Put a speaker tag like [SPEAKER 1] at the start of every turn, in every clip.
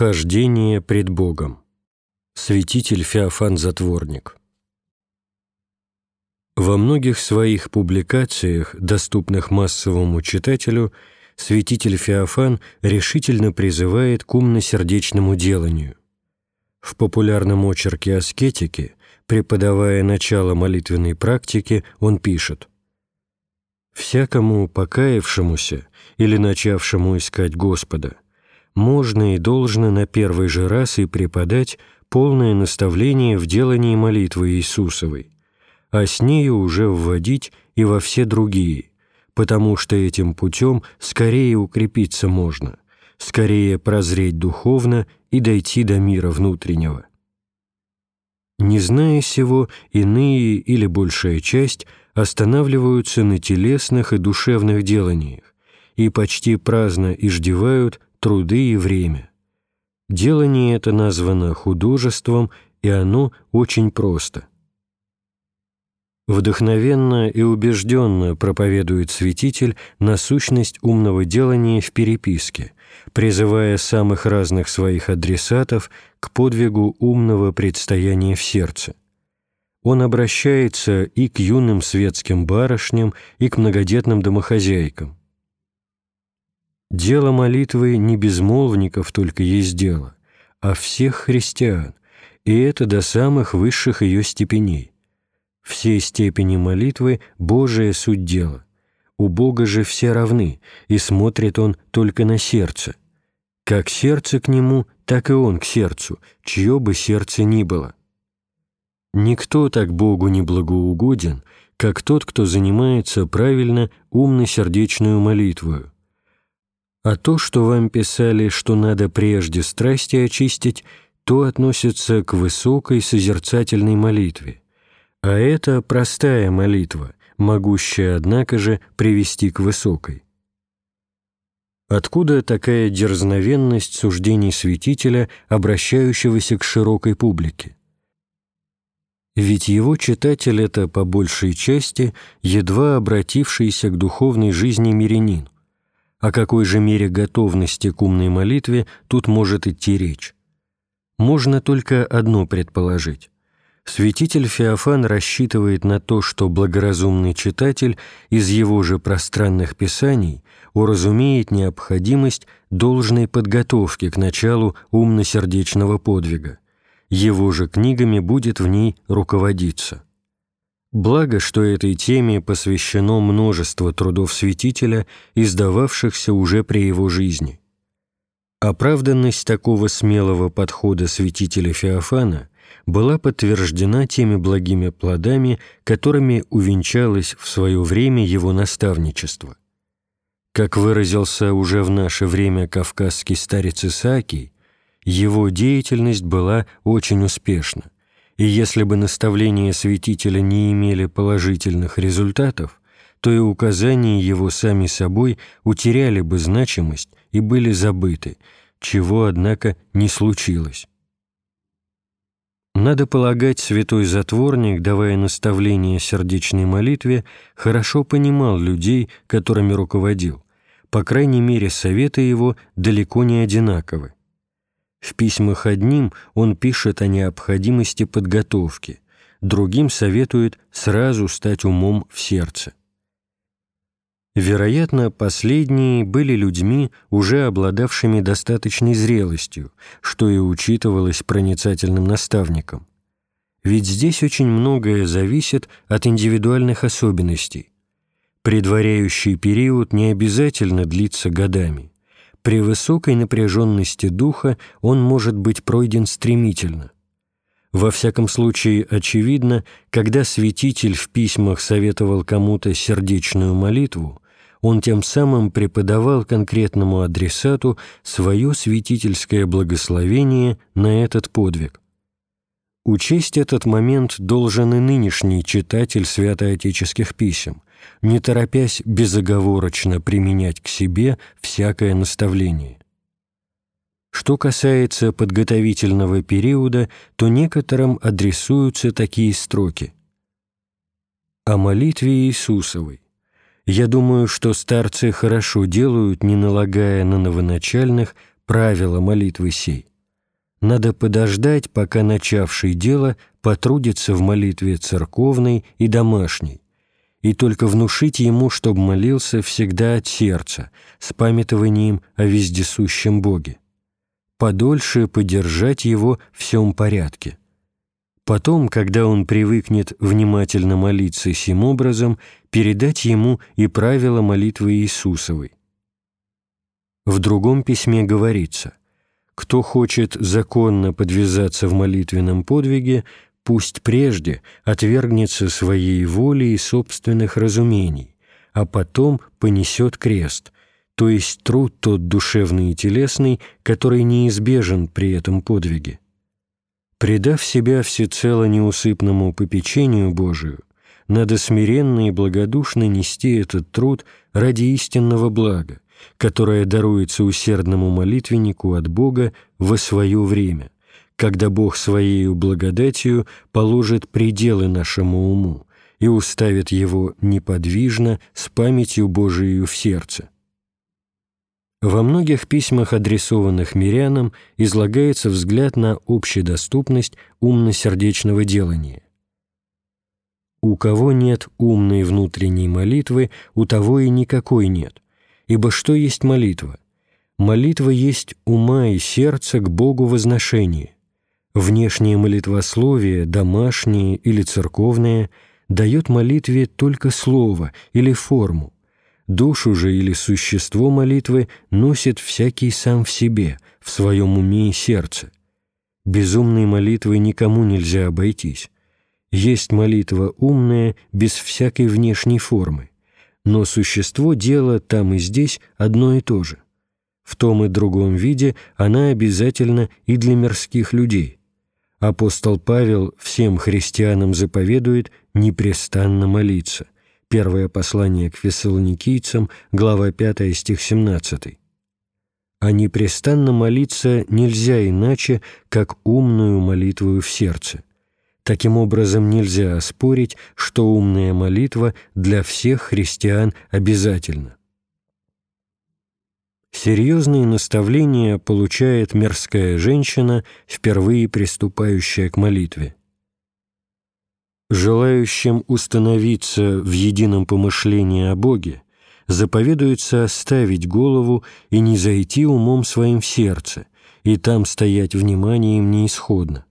[SPEAKER 1] Хождение пред Богом. Святитель Феофан Затворник. Во многих своих публикациях, доступных массовому читателю, святитель Феофан решительно призывает к умно-сердечному деланию. В популярном очерке аскетики, преподавая начало молитвенной практики, он пишет «Всякому покаявшемуся или начавшему искать Господа – можно и должно на первый же раз и преподать полное наставление в делании молитвы Иисусовой, а с нею уже вводить и во все другие, потому что этим путем скорее укрепиться можно, скорее прозреть духовно и дойти до мира внутреннего. Не зная сего, иные или большая часть останавливаются на телесных и душевных деланиях и почти праздно иждевают труды и время. Делание это названо художеством, и оно очень просто. Вдохновенно и убежденно проповедует святитель насущность умного делания в переписке, призывая самых разных своих адресатов к подвигу умного предстояния в сердце. Он обращается и к юным светским барышням, и к многодетным домохозяйкам. Дело молитвы не безмолвников только есть дело, а всех христиан, и это до самых высших ее степеней. Все степени молитвы – Божия суть дела. У Бога же все равны, и смотрит Он только на сердце. Как сердце к Нему, так и Он к сердцу, чье бы сердце ни было. Никто так Богу не благоугоден, как тот, кто занимается правильно умно-сердечную молитвою, а то, что вам писали, что надо прежде страсти очистить, то относится к высокой созерцательной молитве. А это простая молитва, могущая, однако же, привести к высокой. Откуда такая дерзновенность суждений святителя, обращающегося к широкой публике? Ведь его читатель — это, по большей части, едва обратившийся к духовной жизни мирянин, о какой же мере готовности к умной молитве тут может идти речь? Можно только одно предположить. Святитель Феофан рассчитывает на то, что благоразумный читатель из его же пространных писаний уразумеет необходимость должной подготовки к началу умно-сердечного подвига. Его же книгами будет в ней руководиться. Благо, что этой теме посвящено множество трудов святителя, издававшихся уже при его жизни. Оправданность такого смелого подхода святителя Феофана была подтверждена теми благими плодами, которыми увенчалось в свое время его наставничество. Как выразился уже в наше время кавказский старец Исаакий, его деятельность была очень успешна – и если бы наставления святителя не имели положительных результатов, то и указания его сами собой утеряли бы значимость и были забыты, чего, однако, не случилось. Надо полагать, святой затворник, давая наставление сердечной молитве, хорошо понимал людей, которыми руководил. По крайней мере, советы его далеко не одинаковы. В письмах одним он пишет о необходимости подготовки, другим советует сразу стать умом в сердце. Вероятно, последние были людьми, уже обладавшими достаточной зрелостью, что и учитывалось проницательным наставником. Ведь здесь очень многое зависит от индивидуальных особенностей. Предваряющий период не обязательно длится годами. При высокой напряженности духа он может быть пройден стремительно. Во всяком случае, очевидно, когда святитель в письмах советовал кому-то сердечную молитву, он тем самым преподавал конкретному адресату свое святительское благословение на этот подвиг. Учесть этот момент должен и нынешний читатель святоотеческих писем, не торопясь безоговорочно применять к себе всякое наставление. Что касается подготовительного периода, то некоторым адресуются такие строки. О молитве Иисусовой. Я думаю, что старцы хорошо делают, не налагая на новоначальных правила молитвы сей. надо подождать, пока начавший дело потрудится в молитве церковной и домашней, и только внушить ему, чтобы молился всегда от сердца, с памятованием о вездесущем Боге. Подольше подержать его в всем порядке. Потом, когда он привыкнет внимательно молиться сим образом, передать ему и правила молитвы Иисусовой. В другом письме говорится «Кто хочет законно подвязаться в молитвенном подвиге, пусть прежде отвергнется своей воли и собственных разумений, а потом понесет крест, то есть труд тот душевный и телесный, который неизбежен при этом подвиге. Предав себя всецело неусыпному попечению Божию, надо смиренно и благодушно нести этот труд ради истинного блага, которое даруется усердному молитвеннику от Бога во свое время, когда Бог Своею благодатью положит пределы нашему уму и уставит его неподвижно с памятью Божией в сердце. Во многих письмах, адресованных мирянам, излагается взгляд на общедоступность умно-сердечного делания. «У кого нет умной внутренней молитвы, у того и никакой нет. Ибо что есть молитва? Молитва есть ума и сердца к Богу возношение. Внешнее молитвословие, домашнее или церковное, дает молитве только слово или форму, Душу же или существо молитвы носит всякий сам в себе, в своем уме и сердце. Безумной молитвой никому нельзя обойтись. Есть молитва умная, без всякой внешней формы, но существо дела там и здесь одно и то же. В том и другом виде она обязательно и для мирских людей. Апостол Павел всем христианам заповедует непрестанно молиться – Первое послание к фессалоникийцам, глава 5, стих 17. «А непрестанно молиться нельзя иначе, как умную молитву в сердце. Таким образом, нельзя оспорить, что умная молитва для всех христиан обязательна. Серьезные наставления получает мирская женщина, впервые приступающая к молитве желающим установиться в едином помышлении о Боге, заповедуется оставить голову и не зайти умом своим в сердце, и там стоять вниманием неисходно.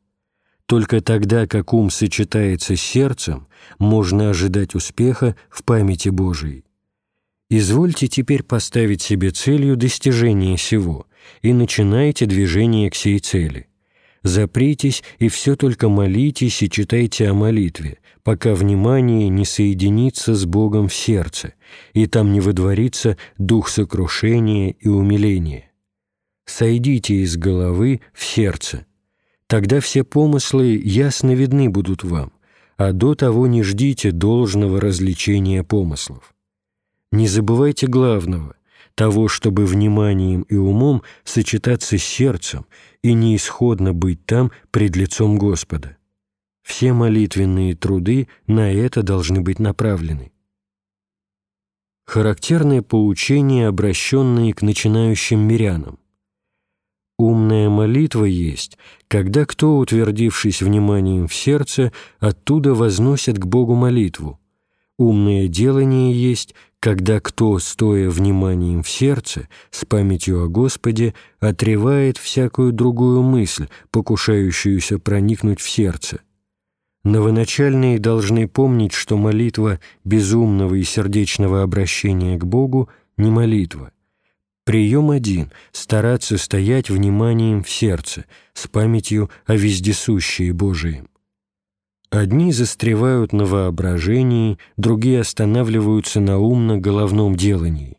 [SPEAKER 1] Только тогда, как ум сочетается с сердцем, можно ожидать успеха в памяти Божией. Извольте теперь поставить себе целью достижения сего и начинайте движение к сей цели запритесь и все только молитесь и читайте о молитве, пока внимание не соединится с Богом в сердце, и там не выдворится дух сокрушения и умиления. Сойдите из головы в сердце. Тогда все помыслы ясно видны будут вам, а до того не ждите должного развлечения помыслов. Не забывайте главного того, чтобы вниманием и умом сочетаться с сердцем и неисходно быть там пред лицом Господа. Все молитвенные труды на это должны быть направлены. Характерное поучение, обращенное к начинающим мирянам. Умная молитва есть, когда кто, утвердившись вниманием в сердце, оттуда возносит к Богу молитву. Умное делание есть, когда кто, стоя вниманием в сердце, с памятью о Господе, отревает всякую другую мысль, покушающуюся проникнуть в сердце. Новоначальные должны помнить, что молитва безумного и сердечного обращения к Богу не молитва. Прием один – стараться стоять вниманием в сердце, с памятью о вездесущей Божием. Одни застревают на воображении, другие останавливаются на умно-головном делании.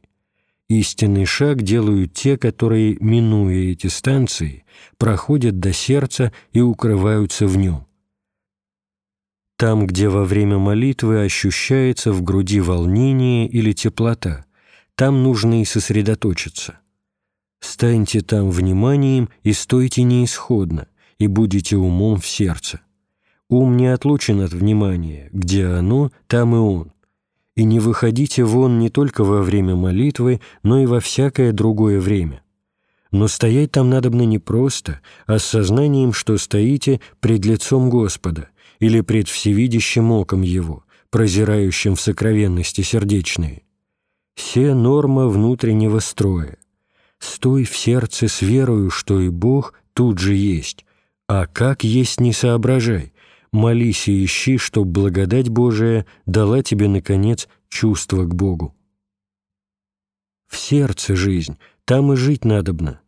[SPEAKER 1] Истинный шаг делают те, которые, минуя эти станции, проходят до сердца и укрываются в нем. Там, где во время молитвы ощущается в груди волнение или теплота, там нужно и сосредоточиться. Станьте там вниманием и стойте неисходно, и будете умом в сердце. Ум не отлучен от внимания, где оно, там и он. И не выходите вон не только во время молитвы, но и во всякое другое время. Но стоять там надобно не просто, а с сознанием, что стоите пред лицом Господа или пред всевидящим оком Его, прозирающим в сокровенности сердечные. Все норма внутреннего строя. Стой в сердце с верою, что и Бог тут же есть, а как есть не соображай, молись и ищи, чтоб благодать Божия дала тебе, наконец, чувство к Богу. В сердце жизнь, там и жить надобно.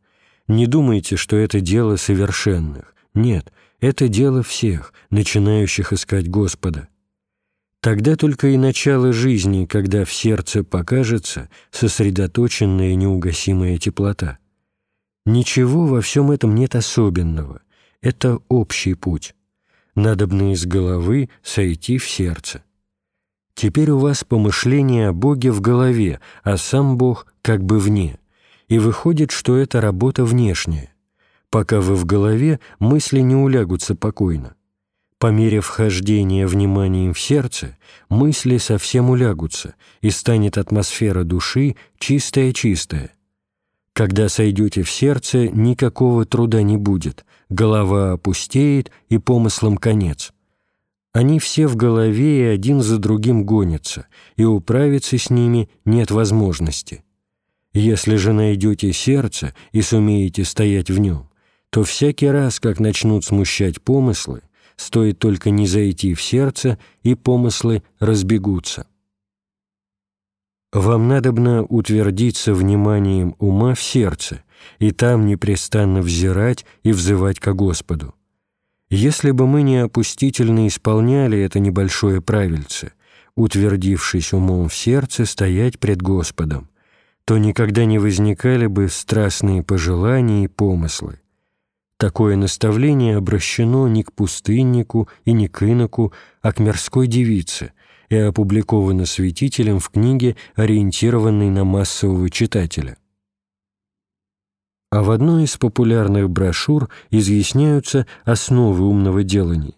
[SPEAKER 1] Не думайте, что это дело совершенных. Нет, это дело всех, начинающих искать Господа. Тогда только и начало жизни, когда в сердце покажется сосредоточенная неугасимая теплота. Ничего во всем этом нет особенного. Это общий путь. Надобно из головы сойти в сердце. Теперь у вас помышление о Боге в голове, а сам Бог как бы вне. И выходит, что это работа внешняя. Пока вы в голове, мысли не улягутся покойно. По мере вхождения вниманием в сердце, мысли совсем улягутся, и станет атмосфера души чистая-чистая. Когда сойдете в сердце, никакого труда не будет, голова опустеет, и помыслом конец. Они все в голове и один за другим гонятся, и управиться с ними нет возможности. Если же найдете сердце и сумеете стоять в нем, то всякий раз, как начнут смущать помыслы, стоит только не зайти в сердце, и помыслы разбегутся. Вам надобно утвердиться вниманием ума в сердце, и там непрестанно взирать и взывать ко Господу. Если бы мы не опустительно исполняли это небольшое правильце, утвердившись умом в сердце, стоять пред Господом, то никогда не возникали бы страстные пожелания и помыслы. Такое наставление обращено не к пустыннику и не к иноку, а к мирской девице и опубликовано святителем в книге, ориентированной на массового читателя а в одной из популярных брошюр изъясняются основы умного делания.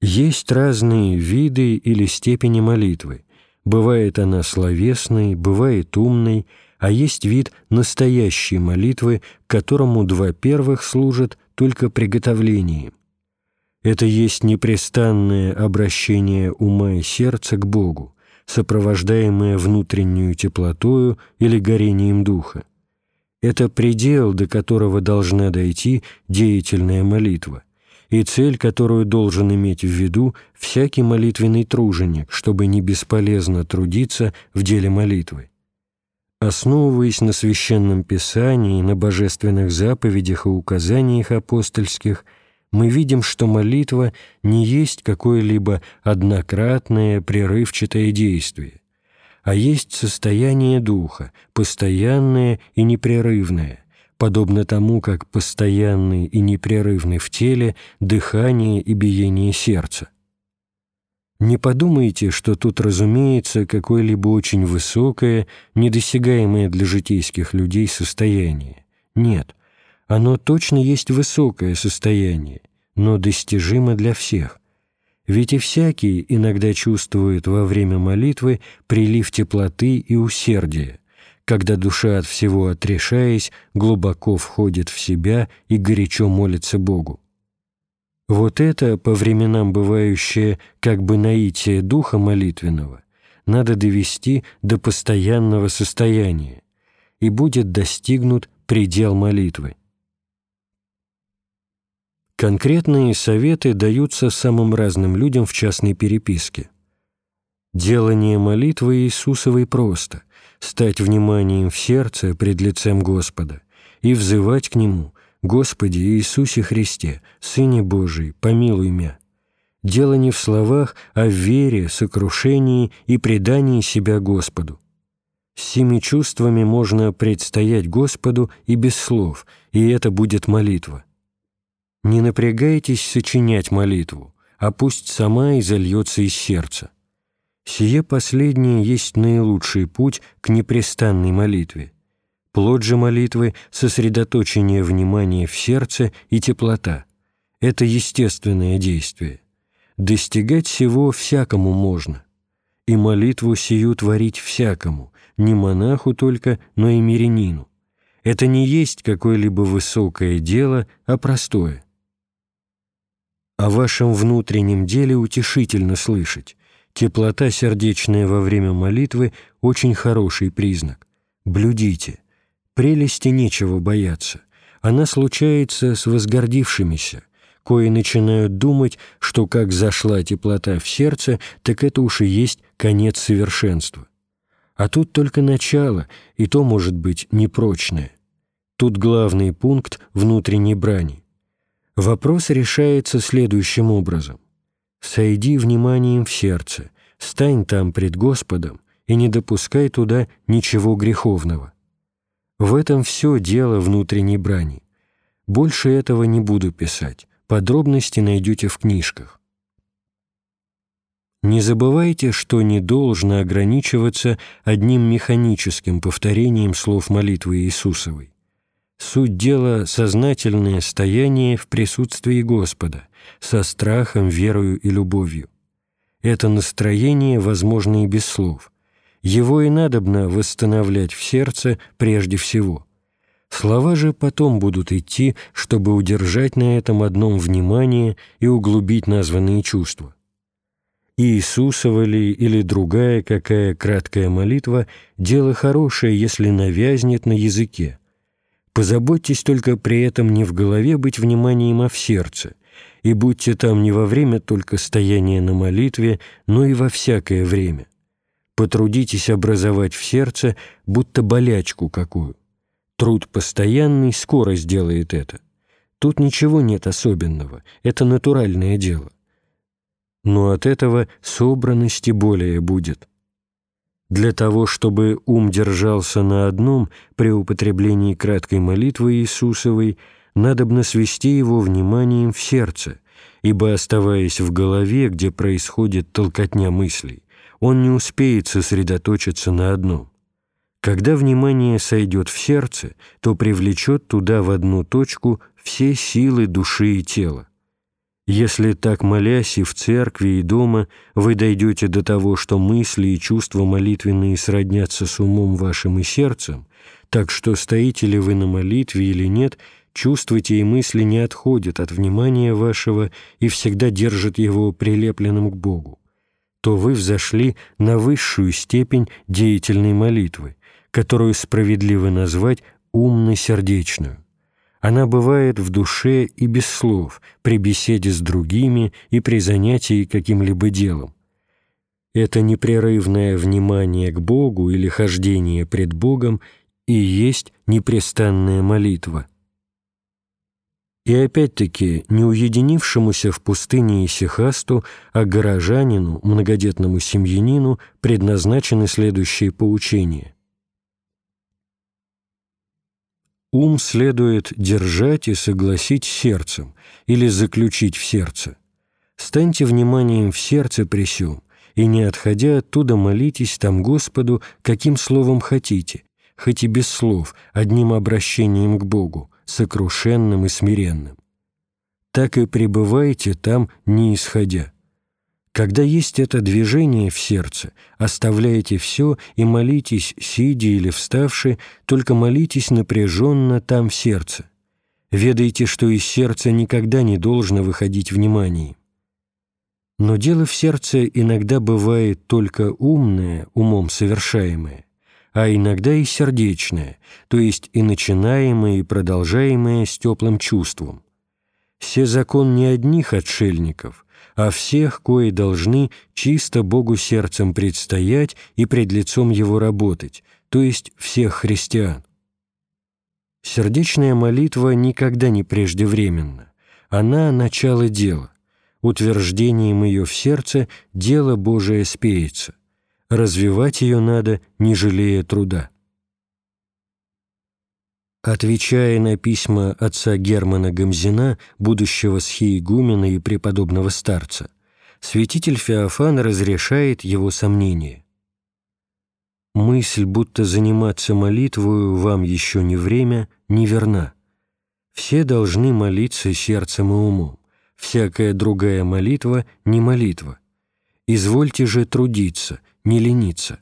[SPEAKER 1] Есть разные виды или степени молитвы. Бывает она словесной, бывает умной, а есть вид настоящей молитвы, которому два первых служат только приготовлением. Это есть непрестанное обращение ума и сердца к Богу, сопровождаемое внутреннюю теплотою или горением духа. Это предел, до которого должна дойти деятельная молитва, и цель, которую должен иметь в виду всякий молитвенный труженик, чтобы не бесполезно трудиться в деле молитвы. Основываясь на Священном Писании, на божественных заповедях и указаниях апостольских, мы видим, что молитва не есть какое-либо однократное прерывчатое действие а есть состояние духа, постоянное и непрерывное, подобно тому, как постоянный и непрерывный в теле дыхание и биение сердца. Не подумайте, что тут разумеется какое-либо очень высокое, недосягаемое для житейских людей состояние. Нет, оно точно есть высокое состояние, но достижимо для всех. Ведь и всякий иногда чувствует во время молитвы прилив теплоты и усердия, когда душа от всего отрешаясь, глубоко входит в себя и горячо молится Богу. Вот это, по временам бывающее как бы наитие духа молитвенного, надо довести до постоянного состояния, и будет достигнут предел молитвы. Конкретные советы даются самым разным людям в частной переписке. Делание молитвы Иисусовой просто — стать вниманием в сердце пред лицем Господа и взывать к Нему «Господи Иисусе Христе, Сыне Божий, помилуй мя». Дело не в словах, а в вере, сокрушении и предании себя Господу. С семи чувствами можно предстоять Господу и без слов, и это будет молитва. Не напрягайтесь сочинять молитву, а пусть сама изольется из сердца. Сие последнее есть наилучший путь к непрестанной молитве. Плод же молитвы — сосредоточение внимания в сердце и теплота. Это естественное действие. Достигать всего всякому можно. И молитву сию творить всякому, не монаху только, но и мирянину. Это не есть какое-либо высокое дело, а простое. О вашем внутреннем деле утешительно слышать. Теплота сердечная во время молитвы – очень хороший признак. Блюдите. Прелести нечего бояться. Она случается с возгордившимися, кои начинают думать, что как зашла теплота в сердце, так это уж и есть конец совершенства. А тут только начало, и то может быть непрочное. Тут главный пункт внутренней брани. Вопрос решается следующим образом. «Сойди вниманием в сердце, стань там пред Господом и не допускай туда ничего греховного». В этом все дело внутренней брани. Больше этого не буду писать, подробности найдете в книжках. Не забывайте, что не должно ограничиваться одним механическим повторением слов молитвы Иисусовой. Суть дела — сознательное стояние в присутствии Господа, со страхом, верою и любовью. Это настроение возможно и без слов. Его и надобно восстановлять в сердце прежде всего. Слова же потом будут идти, чтобы удержать на этом одном внимание и углубить названные чувства. Иисусова ли или другая какая краткая молитва – дело хорошее, если навязнет на языке. Позаботьтесь только при этом не в голове быть вниманием, а в сердце, и будьте там не во время только стояния на молитве, но и во всякое время. Потрудитесь образовать в сердце будто болячку какую. Труд постоянный скоро сделает это. Тут ничего нет особенного, это натуральное дело но от этого собранности более будет. Для того, чтобы ум держался на одном при употреблении краткой молитвы Иисусовой, надобно свести его вниманием в сердце, ибо, оставаясь в голове, где происходит толкотня мыслей, он не успеет сосредоточиться на одном. Когда внимание сойдет в сердце, то привлечет туда в одну точку все силы души и тела. Если так молясь и в церкви, и дома, вы дойдете до того, что мысли и чувства молитвенные сроднятся с умом вашим и сердцем, так что стоите ли вы на молитве или нет, чувства и мысли не отходят от внимания вашего и всегда держат его прилепленным к Богу, то вы взошли на высшую степень деятельной молитвы, которую справедливо назвать умно-сердечную. Она бывает в душе и без слов, при беседе с другими и при занятии каким-либо делом. Это непрерывное внимание к Богу или хождение пред Богом и есть непрестанная молитва. И опять-таки, не уединившемуся в пустыне Исихасту, а горожанину, многодетному семьянину, предназначены следующие поучения. Ум следует держать и согласить сердцем или заключить в сердце. Станьте вниманием в сердце при сём, и, не отходя оттуда, молитесь там Господу, каким словом хотите, хоть и без слов, одним обращением к Богу, сокрушенным и смиренным. Так и пребывайте там, не исходя. Когда есть это движение в сердце, оставляйте все и молитесь, сидя или вставши, только молитесь напряженно там в сердце. Ведайте, что из сердца никогда не должно выходить внимание. Но дело в сердце иногда бывает только умное, умом совершаемое, а иногда и сердечное, то есть и начинаемое, и продолжаемое с теплым чувством. Все закон не одних отшельников, а всех, кои должны чисто Богу сердцем предстоять и пред лицом Его работать, то есть всех христиан. Сердечная молитва никогда не преждевременна. Она — начало дела. Утверждением ее в сердце дело Божие спеется. Развивать ее надо, не жалея труда. Отвечая на письма отца Германа Гамзина, будущего схиегумена и преподобного старца, святитель Феофан разрешает его сомнения. «Мысль, будто заниматься молитвою вам еще не время, неверна. Все должны молиться сердцем и умом. Всякая другая молитва — не молитва. Извольте же трудиться, не лениться.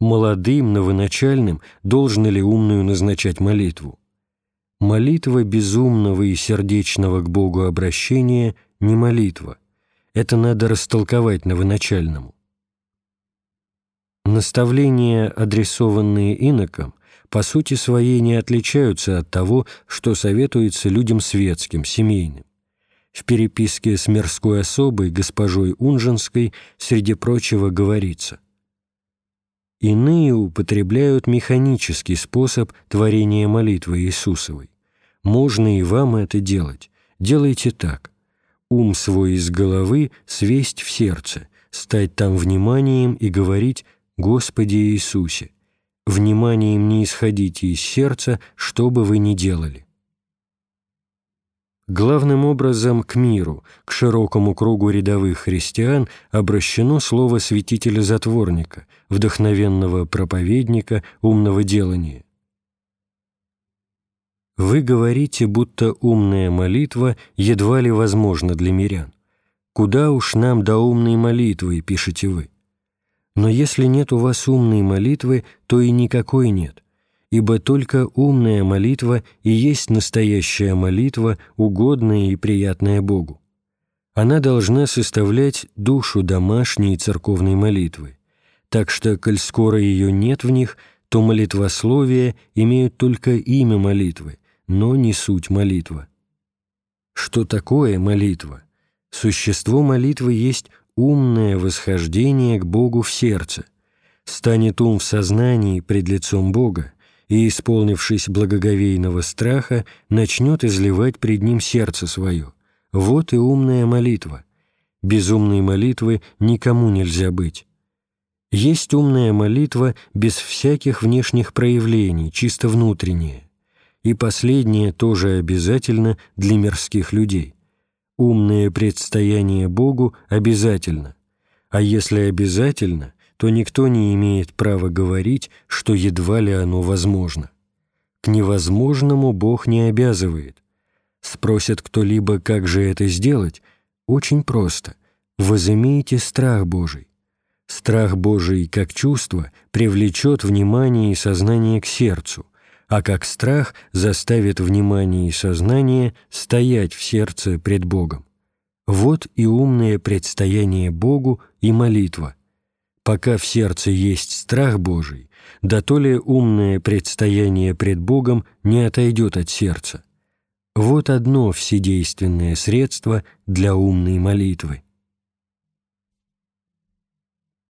[SPEAKER 1] Молодым, новоначальным должно ли умную назначать молитву? Молитва безумного и сердечного к Богу обращения не молитва. Это надо растолковать новоначальному. Наставления, адресованные инокам, по сути своей не отличаются от того, что советуется людям светским, семейным. В переписке с мирской особой, госпожой Унженской, среди прочего говорится Иные употребляют механический способ творения молитвы Иисусовой. Можно и вам это делать. Делайте так. Ум свой из головы свесть в сердце, стать там вниманием и говорить «Господи Иисусе». Вниманием не исходите из сердца, что бы вы ни делали. Главным образом к миру, к широкому кругу рядовых христиан обращено слово святителя-затворника, вдохновенного проповедника, умного делания. Вы говорите, будто умная молитва едва ли возможна для мирян. Куда уж нам до умной молитвы, пишете вы. Но если нет у вас умной молитвы, то и никакой нет ибо только умная молитва и есть настоящая молитва, угодная и приятная Богу. Она должна составлять душу домашней церковной молитвы, так что, коль скоро ее нет в них, то молитвословие имеют только имя молитвы, но не суть молитва. Что такое молитва? Существо молитвы есть умное восхождение к Богу в сердце. Станет ум в сознании пред лицом Бога, и, исполнившись благоговейного страха, начнет изливать пред ним сердце свое. Вот и умная молитва. Без умной молитвы никому нельзя быть. Есть умная молитва без всяких внешних проявлений, чисто внутренняя. И последнее тоже обязательно для мирских людей. Умное предстояние Богу обязательно. А если обязательно, то никто не имеет права говорить, что едва ли оно возможно. К невозможному Бог не обязывает. Спросит кто-либо, как же это сделать? Очень просто. Возымейте страх Божий. Страх Божий, как чувство, привлечет внимание и сознание к сердцу, а как страх заставит внимание и сознание стоять в сердце пред Богом. Вот и умное предстояние Богу и молитва – пока в сердце есть страх Божий, да то ли умное предстояние пред Богом не отойдет от сердца. Вот одно вседейственное средство для умной молитвы.